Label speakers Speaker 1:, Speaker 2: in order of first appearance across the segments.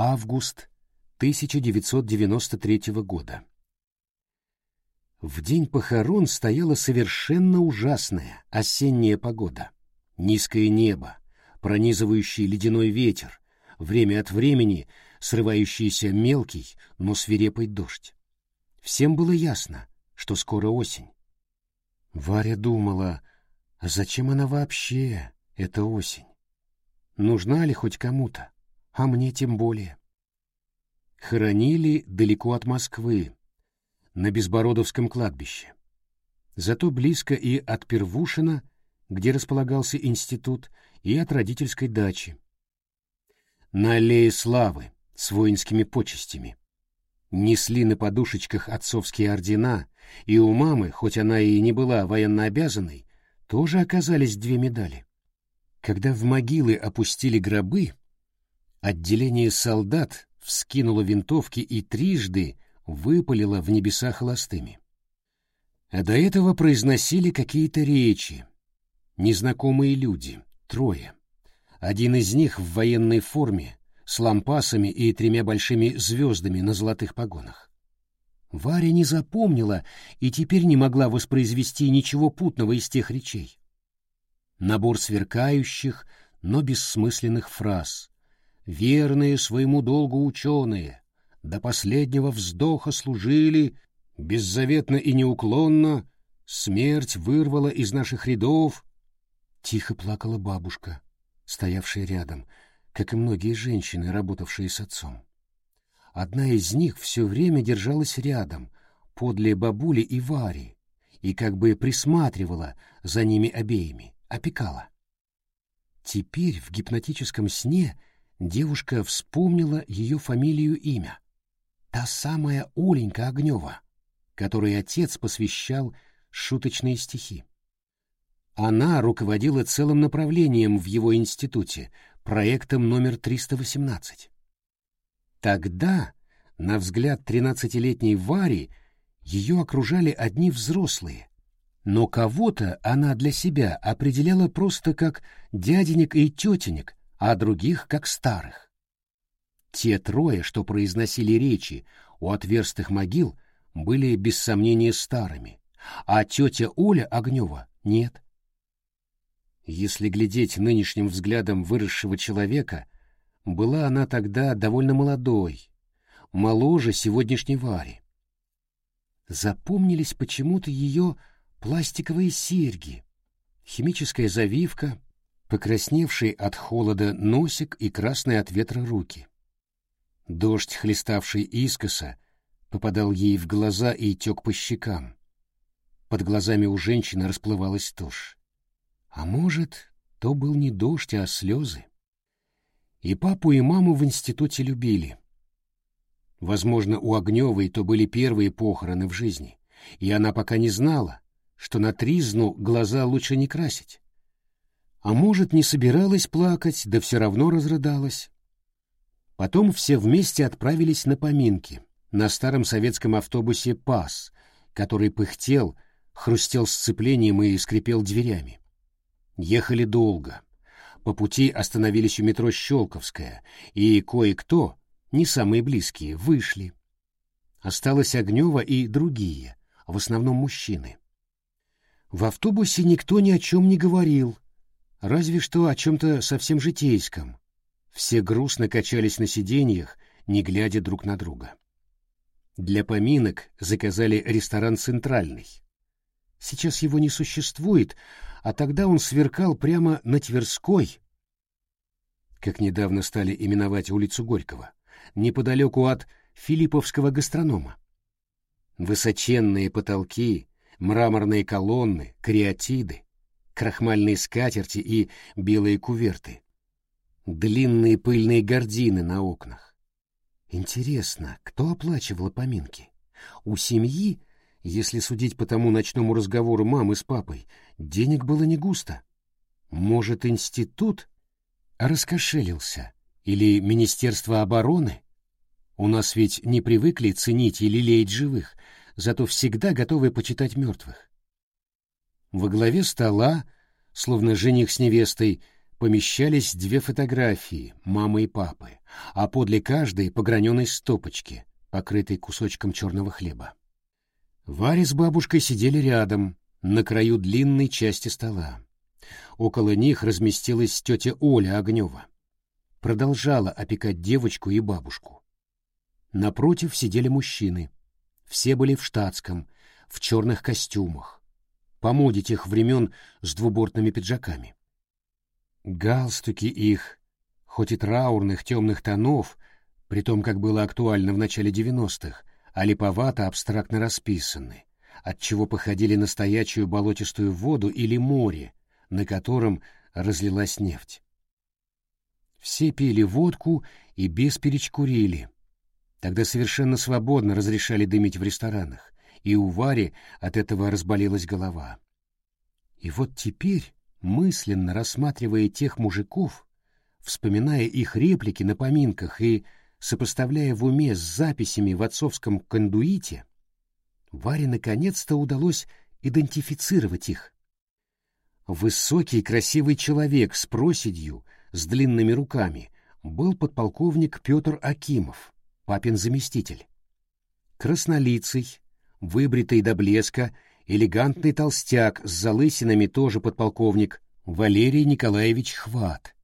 Speaker 1: Август 1993 года. В день похорон стояла совершенно ужасная осенняя погода. Низкое небо, пронизывающий ледяной ветер, время от времени срывающийся мелкий, но свирепый дождь. Всем было ясно, что скоро осень. Варя думала, зачем она вообще, эта осень? Нужна ли хоть кому-то, а мне тем более. Хоронили далеко от Москвы, на Безбородовском кладбище. Зато близко и от Первушина, где располагался институт, и от родительской дачи. На аллее славы с воинскими почестями. Несли на подушечках отцовские ордена, и у мамы, хоть она и не была военнообязанной, тоже оказались две медали. Когда в могилы опустили гробы, отделение солдат вскинуло винтовки и трижды выпалило в небеса холостыми. А до этого произносили какие-то речи. Незнакомые люди, трое. Один из них в военной форме, с лампасами и тремя большими звездами на золотых погонах. Варя не запомнила и теперь не могла воспроизвести ничего путного из тех речей. Набор сверкающих, но бессмысленных фраз. Верные своему долгу ученые, до последнего вздоха служили, беззаветно и неуклонно, смерть вырвала из наших рядов. Тихо плакала бабушка, стоявшая рядом, как и многие женщины, работавшие с отцом. Одна из них все время держалась рядом, подле бабули и Вари, и как бы присматривала за ними обеими, опекала. Теперь в гипнотическом сне девушка вспомнила ее фамилию и имя. Та самая Оленька Огнева, которой отец посвящал шуточные стихи. Она руководила целым направлением в его институте, проектом номер 318. Тогда, на взгляд тринадцатилетней Вари, ее окружали одни взрослые, но кого-то она для себя определяла просто как дяденек и тетенек, а других как старых. Те трое, что произносили речи у отверстых могил, были без сомнения старыми, а тетя Оля Огнева — нет. Если глядеть нынешним взглядом выросшего человека, была она тогда довольно молодой, моложе сегодняшней Вари. Запомнились почему-то ее пластиковые серьги, химическая завивка, покрасневший от холода носик и красные от ветра руки. Дождь, хлеставший искоса, попадал ей в глаза и тек по щекам. Под глазами у женщины расплывалась тушь. А может, то был не дождь, а слезы. И папу, и маму в институте любили. Возможно, у Огневой то были первые похороны в жизни, и она пока не знала, что на тризну глаза лучше не красить. А может, не собиралась плакать, да все равно разрыдалась. Потом все вместе отправились на поминки на старом советском автобусе «Пас», который пыхтел, хрустел сцеплением и скрипел дверями. Ехали долго. По пути остановились у метро Щелковская, и кое-кто, не самые близкие, вышли. Осталось Огнева и другие, в основном мужчины. В автобусе никто ни о чем не говорил, разве что о чем-то совсем житейском, все грустно качались на сиденьях, не глядя друг на друга. Для поминок заказали ресторан «Центральный». Сейчас его не существует, а тогда он сверкал прямо на Тверской, как недавно стали именовать улицу Горького, неподалеку от Филипповского гастронома. Высоченные потолки, мраморные колонны, креатиды, крахмальные скатерти и белые куверты длинные пыльные гардины на окнах. Интересно, кто оплачивал поминки? У семьи, если судить по тому ночному разговору мамы с папой, денег было не густо. Может, институт раскошелился? Или Министерство обороны? У нас ведь не привыкли ценить и лелеять живых, зато всегда готовы почитать мертвых. Во главе стола, словно жених с невестой, помещались две фотографии мамы и папы, а подле каждой по граненой стопочке, покрытой кусочком черного хлеба. Варя с бабушкой сидели рядом, на краю длинной части стола. Около них разместилась тетя Оля Огнева. Продолжала опекать девочку и бабушку. Напротив сидели мужчины. Все были в штатском, в черных костюмах. По моде тех времен с двубортными пиджаками. Галстуки их, хоть и траурных темных тонов, при том, как было актуально в начале девяностых, а липовато абстрактно расписаны, отчего походили на стоячую болотистую воду или море, на котором разлилась нефть. Все пили водку и без перечкурили. Тогда совершенно свободно разрешали дымить в ресторанах, и у Вари от этого разболелась голова. И вот теперь, мысленно рассматривая тех мужиков, вспоминая их реплики на поминках и сопоставляя в уме с записями в отцовском кондуите, Варе наконец-то удалось идентифицировать их. Высокий красивый человек с проседью, с длинными руками, был подполковник Петр Акимов, папин заместитель. Краснолицый, выбритый до блеска, элегантный толстяк с залысинами тоже подполковник Валерий Николаевич Хват.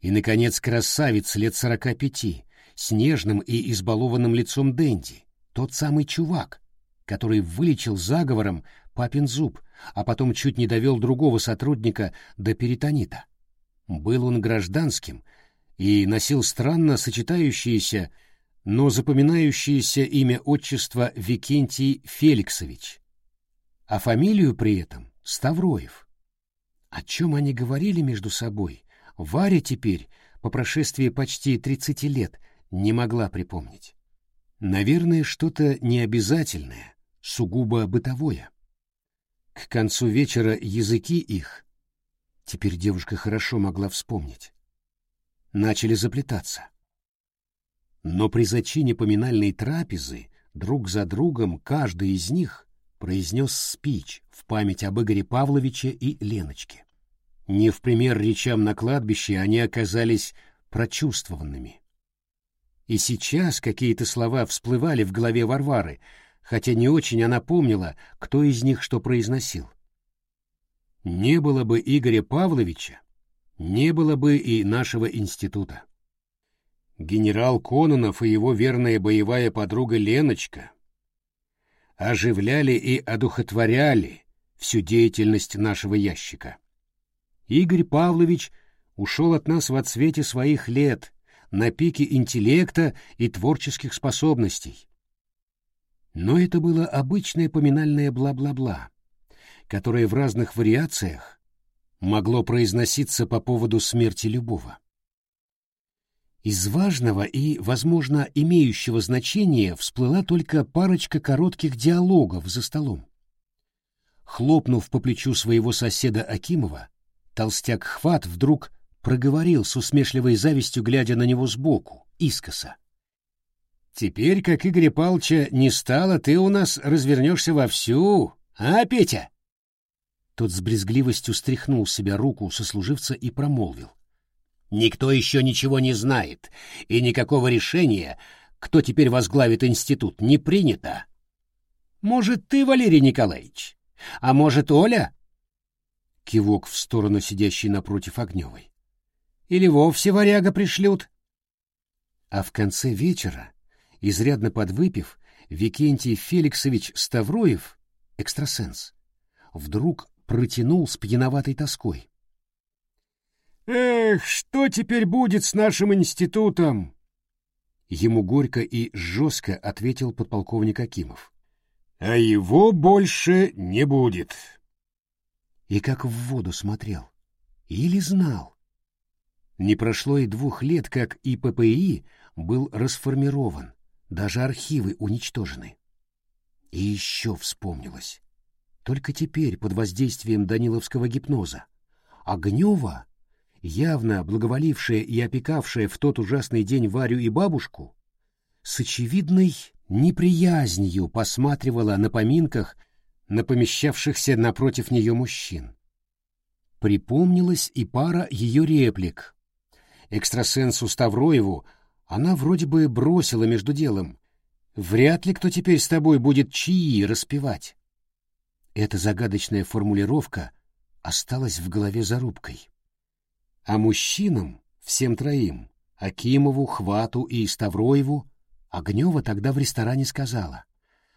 Speaker 1: И, наконец, красавец лет сорока пяти, с нежным и избалованным лицом Дэнди, тот самый чувак, который вылечил заговором папин зуб, а потом чуть не довел другого сотрудника до перитонита. Был он гражданским и носил странно сочетающиеся, но запоминающееся имя отчества Викентий Феликсович, а фамилию при этом Ставроев. О чем они говорили между собой, Варя теперь, по прошествии почти тридцати лет, не могла припомнить. Наверное, что-то необязательное, сугубо бытовое. К концу вечера языки их, теперь девушка хорошо могла вспомнить, начали заплетаться. Но при зачине поминальной трапезы друг за другом каждый из них произнес спич в память об Игоре Павловиче и Леночке. Не в пример речам на кладбище они оказались прочувствованными. И сейчас какие-то слова всплывали в голове Варвары, хотя не очень она помнила, кто из них что произносил. Не было бы Игоря Павловича, не было бы и нашего института. Генерал Кононов и его верная боевая подруга Леночка оживляли и одухотворяли всю деятельность нашего ящика. Игорь Павлович ушел от нас в отсвете своих лет, на пике интеллекта и творческих способностей. Но это было обычное поминальное бла-бла-бла, которое в разных вариациях могло произноситься по поводу смерти любого. Из важного и, возможно, имеющего значения всплыла только парочка коротких диалогов за столом. Хлопнув по плечу своего соседа Акимова, толстяк Хват вдруг проговорил с усмешливой завистью, глядя на него сбоку, искоса. «Теперь, как Игоря Палча не стало, ты у нас развернешься вовсю, а, Петя?» Тот с брезгливостью стряхнул себя руку сослуживца и промолвил. «Никто еще ничего не знает, и никакого решения, кто теперь возглавит институт, не принято. Может, ты, Валерий Николаевич? А может, Оля?» Кивок в сторону сидящей напротив Огневой или вовсе варяга пришлют. А в конце вечера, изрядно подвыпив, Викентий Феликсович Ставроев, экстрасенс, вдруг протянул с пьяноватой тоской. «Эх, что теперь будет с нашим институтом?» Ему горько и жестко ответил подполковник Акимов. «А его больше не будет». И как в воду смотрел. Или знал. Не прошло и двух лет, как ИППИ был расформирован, даже архивы уничтожены. И еще вспомнилось. Только теперь, под воздействием даниловского гипноза, Огнева, явно благоволившая и опекавшая в тот ужасный день Варю и бабушку, с очевидной неприязнью посматривала на поминках на помещавшихся напротив нее мужчин. Припомнилась и пара ее реплик. Экстрасенсу Ставроеву она вроде бы бросила между делом. «Вряд ли кто теперь с тобой будет чаи распевать». Эта загадочная формулировка осталась в голове зарубкой. А мужчинам, всем троим, Акимову, Хвату и Ставроеву, Огнева тогда в ресторане сказала.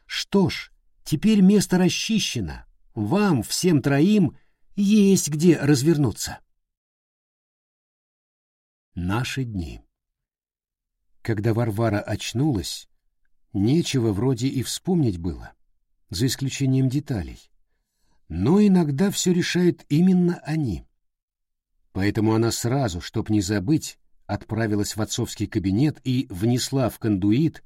Speaker 1: «Что ж, теперь место расчищено. Вам, всем троим, есть где развернуться». Наши дни. Когда Варвара очнулась, нечего вроде и вспомнить было, за исключением деталей. Но иногда все решают именно они. Поэтому она сразу, чтоб не забыть, отправилась в отцовский кабинет и внесла в кондуит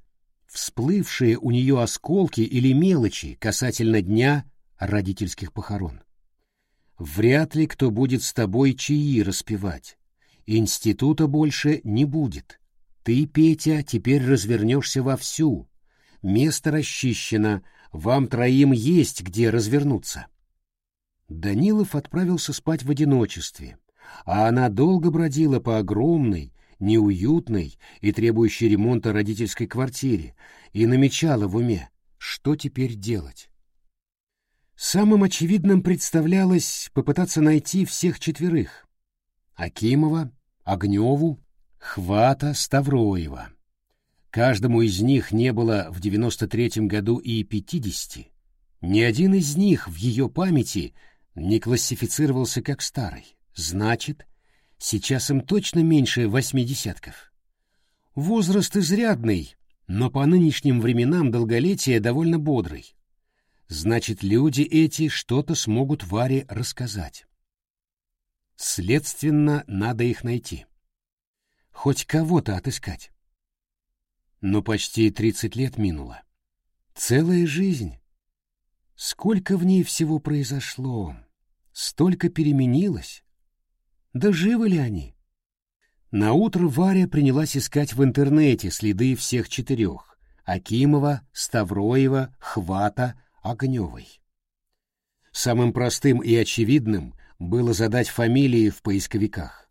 Speaker 1: всплывшие у нее осколки или мелочи касательно дня родительских похорон. Вряд ли кто будет с тобой чаи распевать. Института больше не будет. Ты, Петя, теперь развернешься вовсю. Место расчищено, вам троим есть где развернуться. Данилов отправился спать в одиночестве, а она долго бродила по огромной, неуютной и требующей ремонта родительской квартире и намечала в уме, что теперь делать. Самым очевидным представлялось попытаться найти всех четверых — Акимова, Огневу, Хвата, Ставроева. Каждому из них не было в девяносто третьем году и пятидесяти. Ни один из них в ее памяти не классифицировался как старый. Значит, сейчас им точно меньше восьмидесятков. Возраст изрядный, но по нынешним временам долголетие довольно бодрый. Значит, люди эти что-то смогут Варе рассказать. Следственно, надо их найти. Хоть кого-то отыскать. Но почти тридцать лет минуло. Целая жизнь. Сколько в ней всего произошло, столько переменилось. Да живы ли они? Наутро Варя принялась искать в интернете следы всех четырех — Акимова, Ставроева, Хвата, Огневой. Самым простым и очевидным было задать фамилии в поисковиках.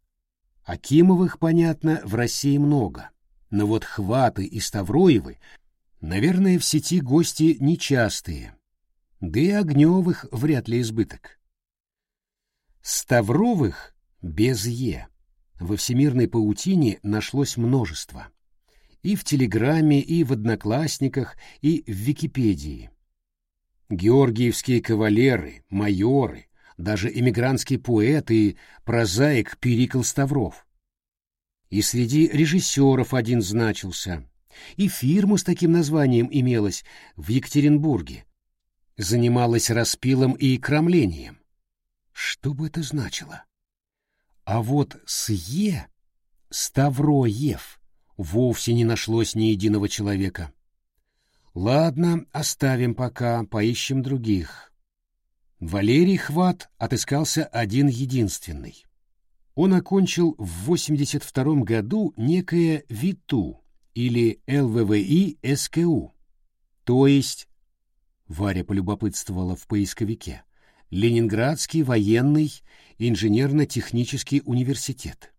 Speaker 1: Акимовых, понятно, в России много, но вот Хваты и Ставроевы, наверное, в сети гости нечастые, да и Огневых вряд ли избыток. Ставровых без «е». Во всемирной паутине нашлось множество. И в Телеграме, и в Одноклассниках, и в Википедии. Георгиевские кавалеры, майоры, даже эмигрантский поэт и прозаик Перикл Ставров. И среди режиссеров один значился. И фирма с таким названием имелась в Екатеринбурге. Занималась распилом и кромлением. Что бы это значило? А вот с «е» Ставроев вовсе не нашлось ни единого человека. Ладно, оставим пока, поищем других. Валерий Хват отыскался один единственный. Он окончил в 82 году некое ВИТУ или ЛВВИ СКУ, то есть, Варя полюбопытствовала в поисковике, Ленинградский военный инженерно-технический университет.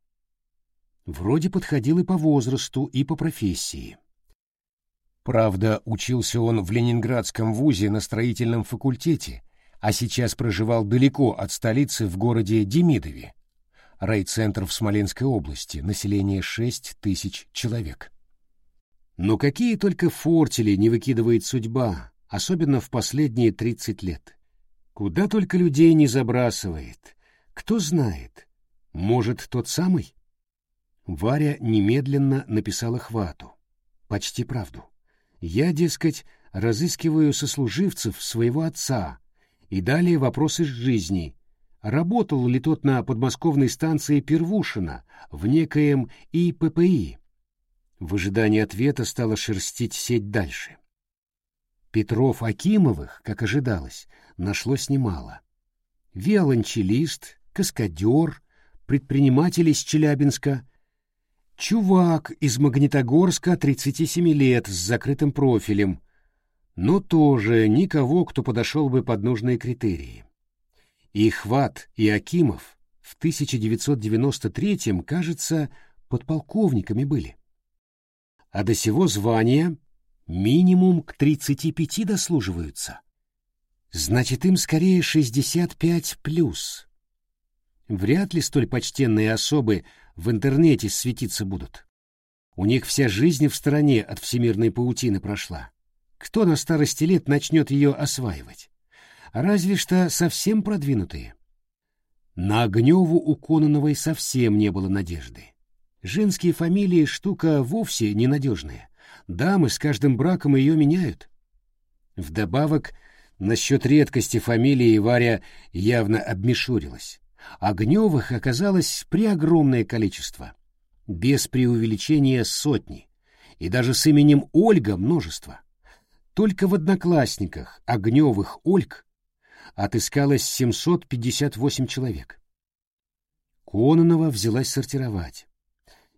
Speaker 1: Вроде подходил и по возрасту, и по профессии. Правда, учился он в Ленинградском вузе на строительном факультете, а сейчас проживал далеко от столицы в городе Демидове, райцентр в Смоленской области, население 6 тысяч человек. Но какие только фортели не выкидывает судьба, особенно в последние 30 лет. Куда только людей не забрасывает. Кто знает, может, тот самый? Варя немедленно написала Хвату. Почти правду. Я, дескать, разыскиваю сослуживцев своего отца и далее вопросы жизни. Работал ли тот на подмосковной станции Первушина в некоем ИППИ? В ожидании ответа стала шерстить сеть дальше. Петров Акимовых, как ожидалось, нашлось немало. Виолончелист, каскадер, предприниматель из Челябинска, чувак из Магнитогорска 37 лет с закрытым профилем, но тоже никого, кто подошел бы под нужные критерии. И Хват, и Акимов в 1993-м, кажется, подполковниками были. А до сего звания минимум к 35 дослуживаются. Значит, им скорее 65 плюс. Вряд ли столь почтенные особы в интернете светиться будут. У них вся жизнь в стороне от всемирной паутины прошла. Кто на старости лет начнет ее осваивать? Разве что совсем продвинутые. На Огневу у Кононовой совсем не было надежды. Женские фамилии — штука вовсе ненадежная. Дамы с каждым браком ее меняют. Вдобавок, насчет редкости фамилии Варя явно обмешурилась. Огневых оказалось преогромное количество. Без преувеличения сотни. И даже с именем Ольга множество. Только в одноклассниках Огневых Ольг отыскалось 758 человек. Кононова взялась сортировать.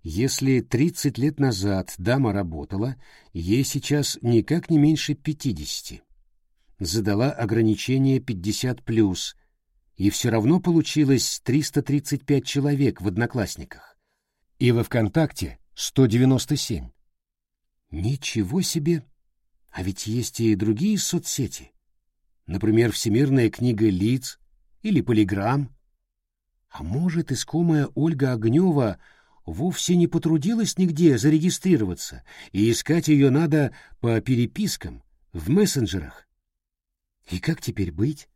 Speaker 1: Если 30 лет назад дама работала, ей сейчас никак не меньше 50. Задала ограничение 50+, плюс, и все равно получилось 335 человек в Одноклассниках. И во ВКонтакте 197. Ничего себе! А ведь есть и другие соцсети. Например, Всемирная книга лиц или Полиграм. А может, искомая Ольга Огнева вовсе не потрудилась нигде зарегистрироваться, и искать ее надо по перепискам, в мессенджерах. И как теперь быть?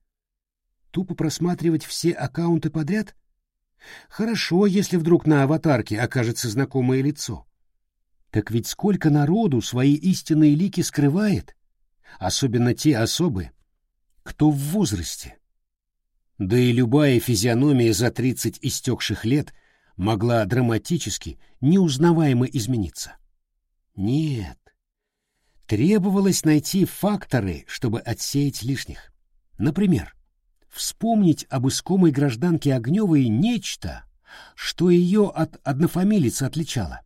Speaker 1: Тупо просматривать все аккаунты подряд? Хорошо, если вдруг на аватарке окажется знакомое лицо. Так ведь сколько народу свои истинные лики скрывает, особенно те особы, кто в возрасте. Да и любая физиономия за тридцать истекших лет могла драматически, неузнаваемо измениться. Нет, требовалось найти факторы, чтобы отсеять лишних. Например, вспомнить об искомой гражданке Огневой нечто, что ее от однофамилицы отличало.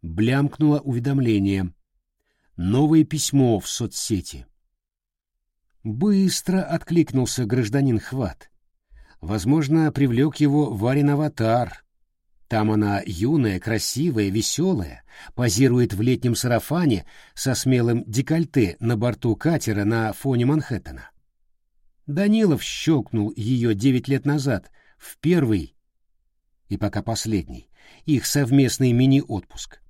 Speaker 1: Блямкнуло уведомление. Новое письмо в соцсети. Быстро откликнулся гражданин Хват. Возможно, привлек его Варин аватар. Там она юная, красивая, веселая, позирует в летнем сарафане со смелым декольте на борту катера на фоне Манхэттена. Данилов щелкнул ее девять лет назад, в первый и пока последний, их совместный мини-отпуск.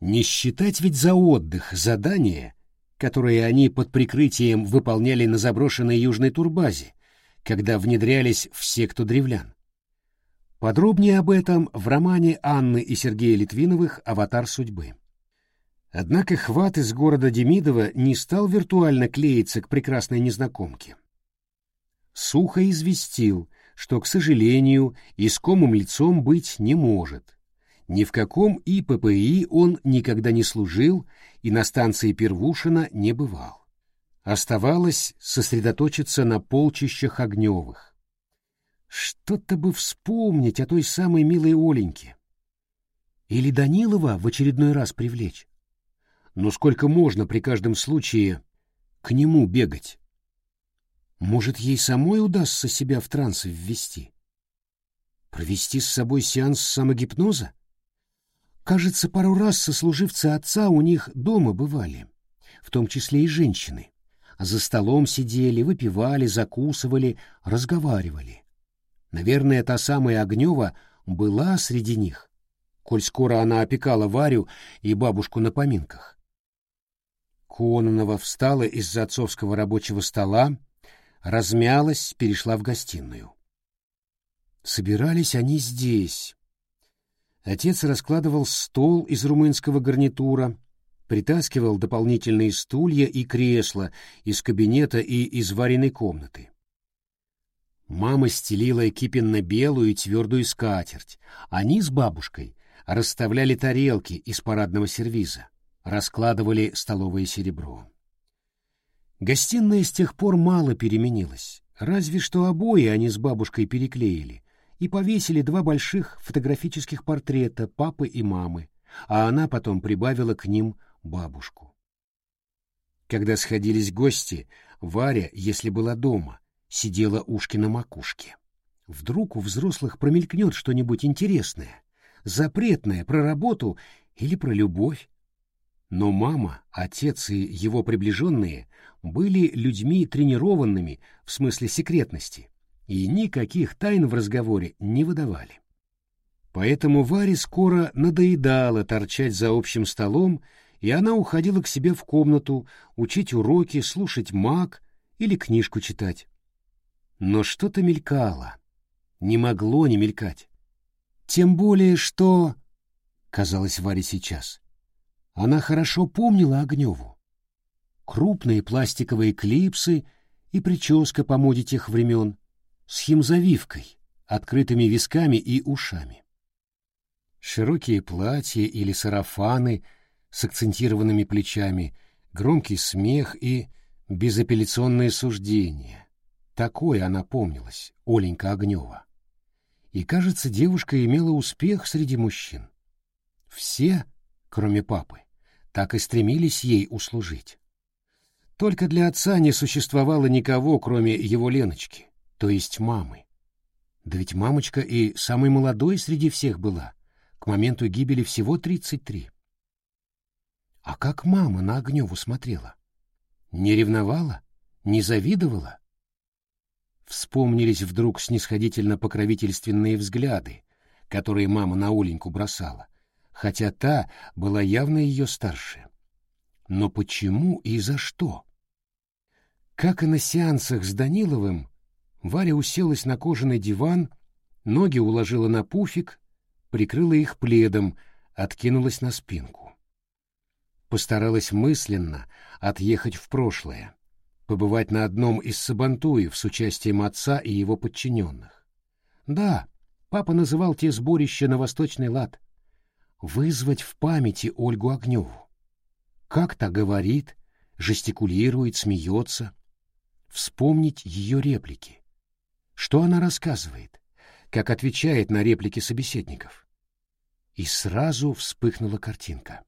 Speaker 1: Не считать ведь за отдых задание, которые они под прикрытием выполняли на заброшенной южной турбазе, когда внедрялись в секту древлян. Подробнее об этом в романе Анны и Сергея Литвиновых «Аватар судьбы». Однако хват из города Демидова не стал виртуально клеиться к прекрасной незнакомке. Сухо известил, что, к сожалению, искомым лицом быть не может, ни в каком ИППИ он никогда не служил и на станции Первушина не бывал. Оставалось сосредоточиться на полчищах Огневых. Что-то бы вспомнить о той самой милой Оленьке. Или Данилова в очередной раз привлечь. Но сколько можно при каждом случае к нему бегать? Может, ей самой удастся себя в транс ввести? Провести с собой сеанс самогипноза? Кажется, пару раз сослуживцы отца у них дома бывали, в том числе и женщины. За столом сидели, выпивали, закусывали, разговаривали. Наверное, та самая Огнева была среди них, коль скоро она опекала Варю и бабушку на поминках. Кононова встала из-за отцовского рабочего стола, размялась, перешла в гостиную. Собирались они здесь, Отец раскладывал стол из румынского гарнитура, притаскивал дополнительные стулья и кресла из кабинета и из вареной комнаты. Мама стелила кипенно-белую и твердую скатерть. Они с бабушкой расставляли тарелки из парадного сервиза, раскладывали столовое серебро. Гостиная с тех пор мало переменилась, разве что обои они с бабушкой переклеили, и повесили два больших фотографических портрета папы и мамы, а она потом прибавила к ним бабушку. Когда сходились гости, Варя, если была дома, сидела ушки на макушке. Вдруг у взрослых промелькнет что-нибудь интересное, запретное про работу или про любовь. Но мама, отец и его приближенные были людьми тренированными в смысле секретности и никаких тайн в разговоре не выдавали. Поэтому Варе скоро надоедало торчать за общим столом, и она уходила к себе в комнату учить уроки, слушать маг или книжку читать. Но что-то мелькало, не могло не мелькать. Тем более, что... Казалось Варе сейчас. Она хорошо помнила Огневу. Крупные пластиковые клипсы и прическа по моде тех времен, с химзавивкой, открытыми висками и ушами. Широкие платья или сарафаны с акцентированными плечами, громкий смех и безапелляционные суждения. Такое она помнилась, Оленька Огнева. И, кажется, девушка имела успех среди мужчин. Все, кроме папы, так и стремились ей услужить. Только для отца не существовало никого, кроме его Леночки, то есть мамы. Да ведь мамочка и самой молодой среди всех была, к моменту гибели всего тридцать три. А как мама на Огневу смотрела? Не ревновала? Не завидовала? Вспомнились вдруг снисходительно-покровительственные взгляды, которые мама на Оленьку бросала, хотя та была явно ее старше. Но почему и за что? Как и на сеансах с Даниловым, Варя уселась на кожаный диван, ноги уложила на пуфик, прикрыла их пледом, откинулась на спинку. Постаралась мысленно отъехать в прошлое, побывать на одном из сабантуев с участием отца и его подчиненных. Да, папа называл те сборища на восточный лад. Вызвать в памяти Ольгу Огневу. Как-то говорит, жестикулирует, смеется. Вспомнить ее реплики. Что она рассказывает, как отвечает на реплики собеседников. И сразу вспыхнула картинка.